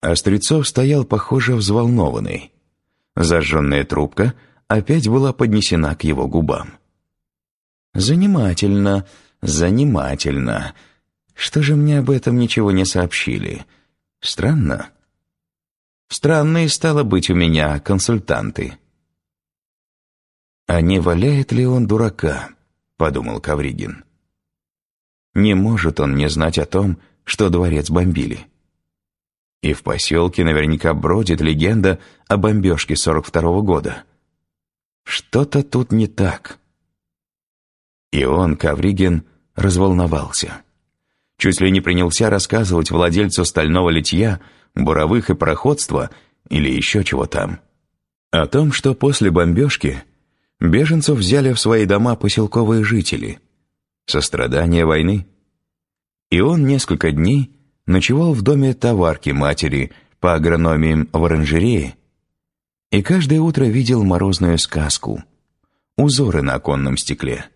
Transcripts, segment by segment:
Острецов стоял, похоже, взволнованный. Зажженная трубка опять была поднесена к его губам. «Занимательно, занимательно. Что же мне об этом ничего не сообщили? Странно». «Странные, стало быть, у меня консультанты». «А не валяет ли он дурака?» — подумал Кавригин. «Не может он не знать о том, что дворец бомбили». И в поселке наверняка бродит легенда о бомбежке 42-го года. Что-то тут не так. И он, Кавригин, разволновался. Чуть ли не принялся рассказывать владельцу стального литья, буровых и пароходства или еще чего там. О том, что после бомбежки беженцев взяли в свои дома поселковые жители. Сострадание войны. И он несколько дней ночевал в доме товарки матери по агрономиям в оранжерее и каждое утро видел морозную сказку, узоры на оконном стекле,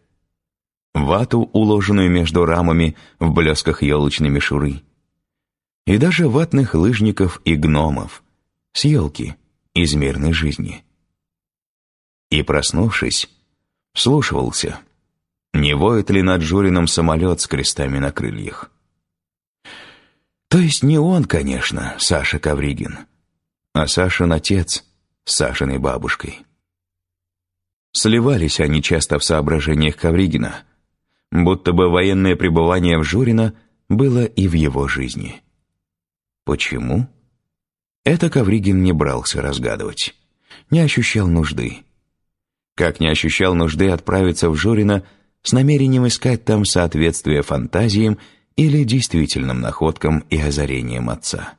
вату, уложенную между рамами в блесках елочной мишуры, и даже ватных лыжников и гномов с елки из мирной жизни. И, проснувшись, вслушивался, не воет ли над Журином самолет с крестами на крыльях. То есть не он, конечно, Саша Ковригин, а Сашин отец с Сашиной бабушкой. Сливались они часто в соображениях Ковригина, будто бы военное пребывание в Журино было и в его жизни. Почему? Это Ковригин не брался разгадывать, не ощущал нужды. Как не ощущал нужды отправиться в Журино с намерением искать там соответствие фантазиям или действительным находкам и озарениям отца.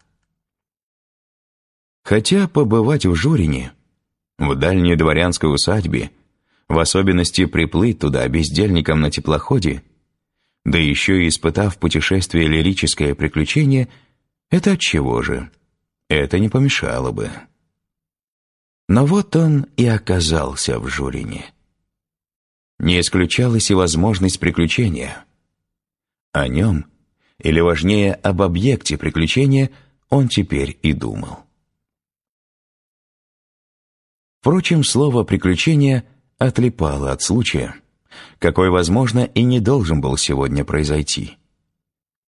Хотя побывать в Журине, в дальней дворянской усадьбе, в особенности приплыть туда бездельником на теплоходе, да еще и испытав путешествие лирическое приключение, это от чего же? Это не помешало бы. Но вот он и оказался в Журине. Не исключалась и возможность приключения. О нем или важнее об объекте приключения, он теперь и думал. Впрочем, слово «приключение» отлипало от случая, какой, возможно, и не должен был сегодня произойти.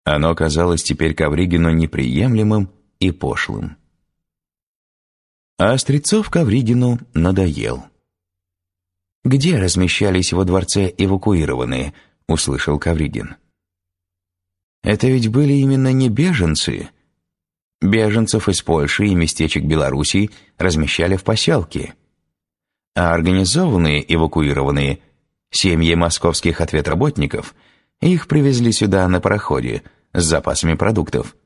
Оно казалось теперь Ковригину неприемлемым и пошлым. А Острецов Ковригину надоел. «Где размещались во дворце эвакуированные?» — услышал Ковригин. Это ведь были именно не беженцы. Беженцев из Польши и местечек Белоруссии размещали в поселке. А организованные, эвакуированные, семьи московских ответработников, их привезли сюда на пароходе с запасами продуктов.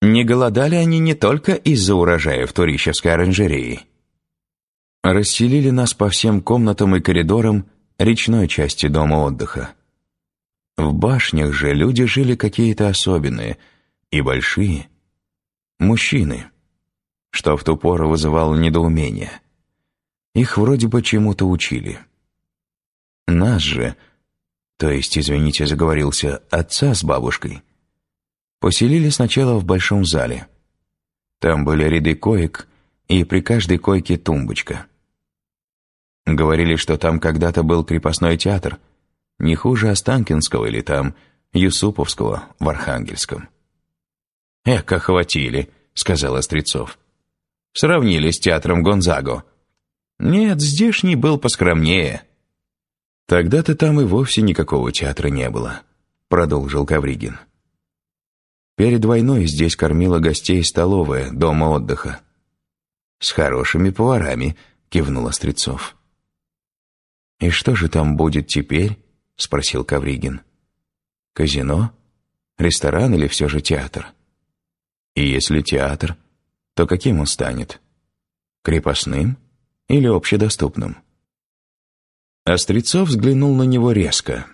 Не голодали они не только из-за урожая в Турищевской оранжерее. Расселили нас по всем комнатам и коридорам речной части дома отдыха. В башнях же люди жили какие-то особенные и большие. Мужчины, что в ту пору вызывало недоумение. Их вроде бы чему-то учили. Нас же, то есть, извините, заговорился, отца с бабушкой, поселили сначала в большом зале. Там были ряды коек, и при каждой койке тумбочка. Говорили, что там когда-то был крепостной театр — не хуже Останкинского или там Юсуповского в Архангельском. «Эк, охватили», — сказал Острецов. «Сравнили с театром Гонзаго». «Нет, здешний был поскромнее». «Тогда-то там и вовсе никакого театра не было», — продолжил Кавригин. «Перед войной здесь кормила гостей столовая, дома отдыха». «С хорошими поварами», — кивнул Острецов. «И что же там будет теперь?» — спросил Кавригин. «Казино? Ресторан или все же театр? И если театр, то каким он станет? Крепостным или общедоступным?» Острецов взглянул на него резко,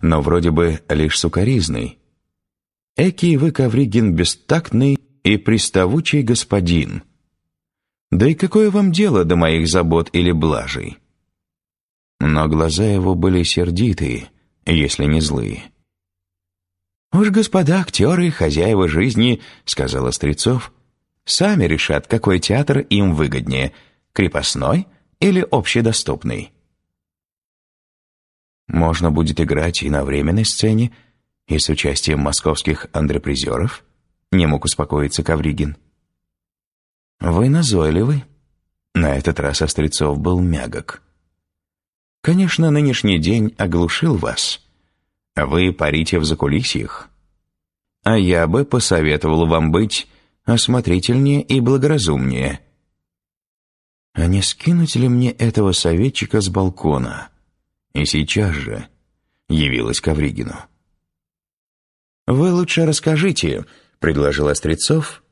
но вроде бы лишь сукоризный. «Экий вы, Кавригин, бестактный и приставучий господин. Да и какое вам дело до моих забот или блажей?» Но глаза его были сердитые, если не злые. «Уж господа актеры, хозяева жизни», — сказал Острецов, Сами решат, какой театр им выгоднее – крепостной или общедоступный. Можно будет играть и на временной сцене, и с участием московских андрепризеров, не мог успокоиться Ковригин. Вы назойливы. На этот раз Острецов был мягок. Конечно, нынешний день оглушил вас. Вы парите в закулисьях. А я бы посоветовал вам быть осмотрительнее и благоразумнее. А не скинуть ли мне этого советчика с балкона? И сейчас же явилась Ковригину. «Вы лучше расскажите», — предложил Острецов,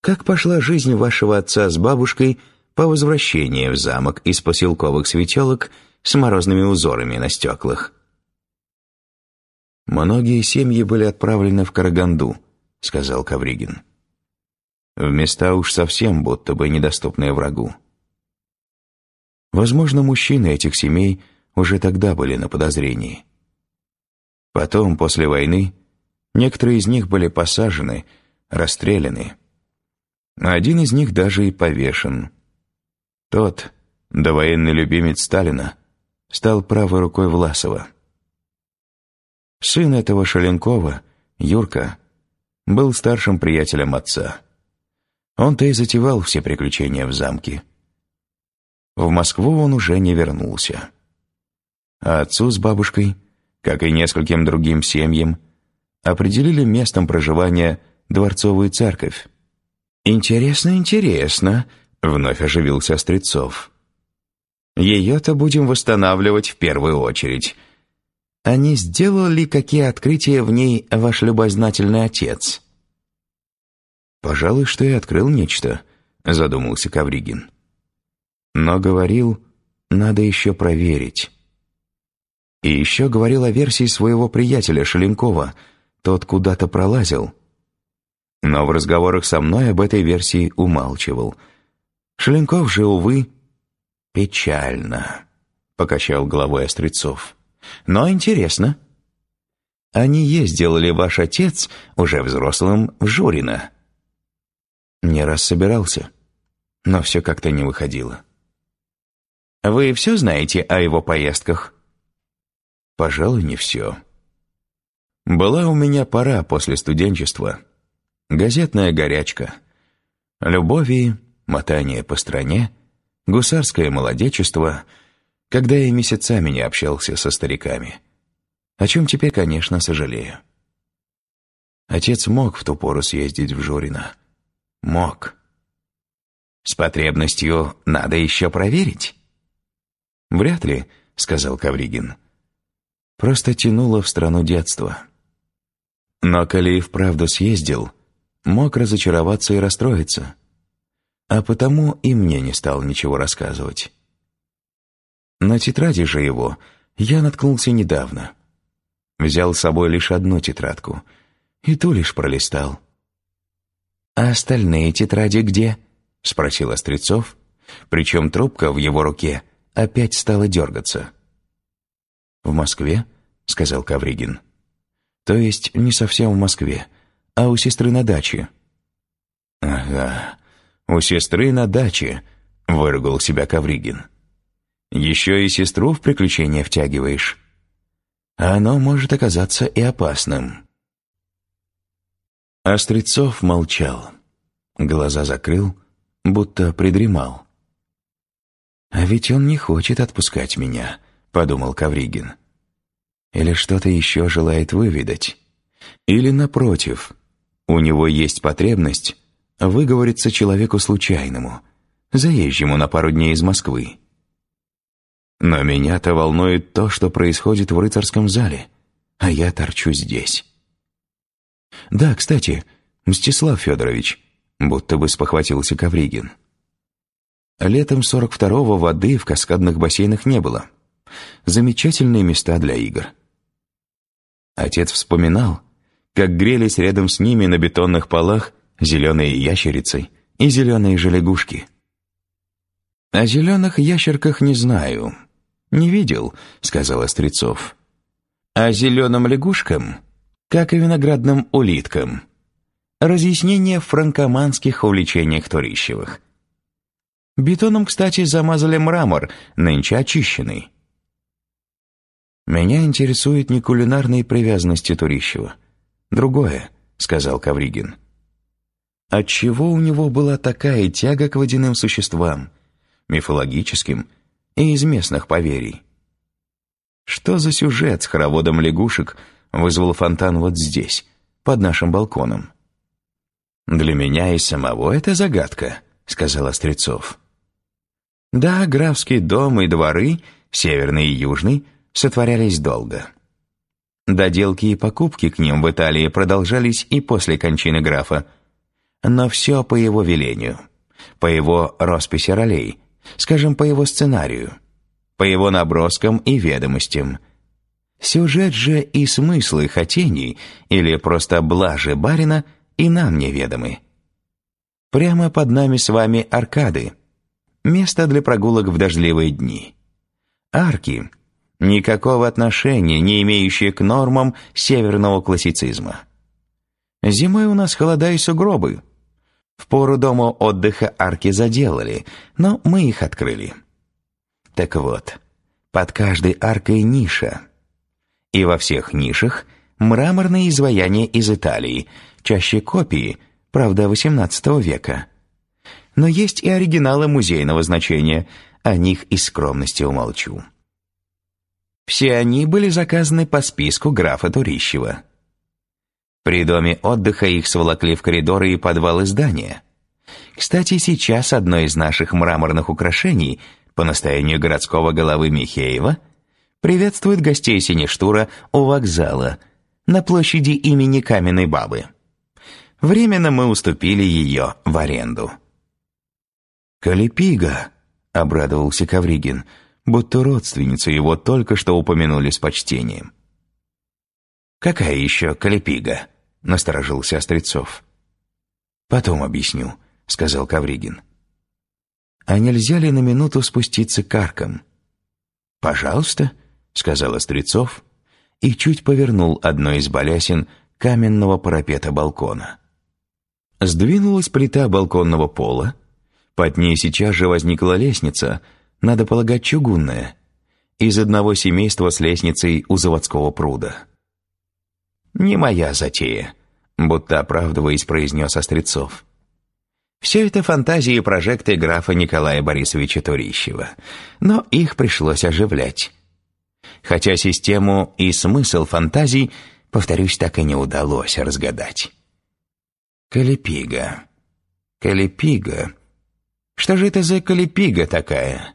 «как пошла жизнь вашего отца с бабушкой по возвращении в замок из поселковых светелок с морозными узорами на стеклах». «Многие семьи были отправлены в Караганду», — сказал Ковригин. «В места уж совсем будто бы недоступные врагу. Возможно, мужчины этих семей уже тогда были на подозрении. Потом, после войны, некоторые из них были посажены, расстреляны. Один из них даже и повешен. Тот, довоенный любимец Сталина, стал правой рукой Власова. Сын этого Шаленкова, Юрка, был старшим приятелем отца. Он-то и затевал все приключения в замке. В Москву он уже не вернулся. А отцу с бабушкой, как и нескольким другим семьям, определили местом проживания дворцовую церковь. «Интересно, интересно», — вновь оживился Острецов. «Ее-то будем восстанавливать в первую очередь. А не сделал ли какие открытия в ней ваш любознательный отец?» «Пожалуй, что и открыл нечто», — задумался Кавригин. «Но говорил, надо еще проверить». И еще говорил о версии своего приятеля Шеленкова, тот куда-то пролазил. Но в разговорах со мной об этой версии умалчивал. Шеленков же, увы, печально, — покачал головой Острецов. Но интересно. А не ездил ли ваш отец, уже взрослым, в Журино? Не раз собирался, но все как-то не выходило. Вы все знаете о его поездках? Пожалуй, не все. Была у меня пора после студенчества. Газетная горячка. Любови, мотание по стране, гусарское молодечество — когда я месяцами не общался со стариками. О чем теперь, конечно, сожалею. Отец мог в ту пору съездить в Журино. Мог. С потребностью надо еще проверить. «Вряд ли», — сказал Кавригин. «Просто тянуло в страну детства». Но коли и вправду съездил, мог разочароваться и расстроиться. А потому и мне не стал ничего рассказывать. На тетради же его я наткнулся недавно. Взял с собой лишь одну тетрадку, и ту лишь пролистал. «А остальные тетради где?» — спросил Острецов, причем трубка в его руке опять стала дергаться. «В Москве?» — сказал Кавригин. «То есть не совсем в Москве, а у сестры на даче». «Ага, у сестры на даче», — выругал себя Кавригин. Еще и сестру в приключения втягиваешь. А оно может оказаться и опасным. Острецов молчал. Глаза закрыл, будто придремал. «А ведь он не хочет отпускать меня», — подумал Кавригин. «Или что-то еще желает выведать. Или, напротив, у него есть потребность выговориться человеку случайному, заезжему на пару дней из Москвы. Но меня-то волнует то, что происходит в рыцарском зале, а я торчу здесь. Да, кстати, Мстислав Федорович, будто бы спохватился Ковригин. Летом 42-го воды в каскадных бассейнах не было. Замечательные места для игр. Отец вспоминал, как грелись рядом с ними на бетонных полах зеленые ящерицы и зеленые же лягушки. О зеленых ящерках не знаю, «Не видел», — сказал Острецов. «А зеленым лягушкам, как и виноградным улиткам. Разъяснение в франкоманских увлечениях Турищевых. Бетоном, кстати, замазали мрамор, нынче очищенный. «Меня интересует не кулинарные привязанности Турищева. Другое», — сказал Кавригин. Отчего у него была такая тяга к водяным существам, мифологическим и из местных поверий? Что за сюжет с хороводом лягушек вызвал фонтан вот здесь, под нашим балконом? «Для меня и самого это загадка», — сказал Острецов. Да, графский дом и дворы, северный и южный, сотворялись долго. Доделки и покупки к ним в Италии продолжались и после кончины графа, но все по его велению, по его росписи ролей, скажем, по его сценарию, по его наброскам и ведомостям. Сюжет же и смыслы хотений или просто блажи барина и нам неведомы. Прямо под нами с вами аркады — Место для прогулок в дождливые дни. Арки – никакого отношения, не имеющие к нормам северного классицизма. Зимой у нас холода и сугробы. В пору дома отдыха арки заделали, но мы их открыли. Так вот, под каждой аркой ниша. И во всех нишах мраморные изваяния из Италии, чаще копии, правда, XVIII века – но есть и оригиналы музейного значения, о них из скромности умолчу. Все они были заказаны по списку графа Турищева. При доме отдыха их сволокли в коридоры и подвалы здания. Кстати, сейчас одно из наших мраморных украшений, по настоянию городского головы Михеева, приветствует гостей Синештура у вокзала на площади имени Каменной Бабы. Временно мы уступили ее в аренду. «Калипига!» — обрадовался Кавригин, будто родственницу его только что упомянули с почтением. «Какая еще Калипига?» — насторожился Острецов. «Потом объясню», — сказал Кавригин. «А нельзя ли на минуту спуститься к аркам?» «Пожалуйста», — сказал Острецов и чуть повернул одной из балясин каменного парапета балкона. Сдвинулась плита балконного пола, под ней сейчас же возникла лестница, надо полагать, чугунная, из одного семейства с лестницей у заводского пруда. «Не моя затея», — будто оправдываясь, произнес Острецов. Все это фантазии и прожекты графа Николая Борисовича Турищева, но их пришлось оживлять. Хотя систему и смысл фантазий, повторюсь, так и не удалось разгадать. Калипига. Калипига что же это за калипига такая?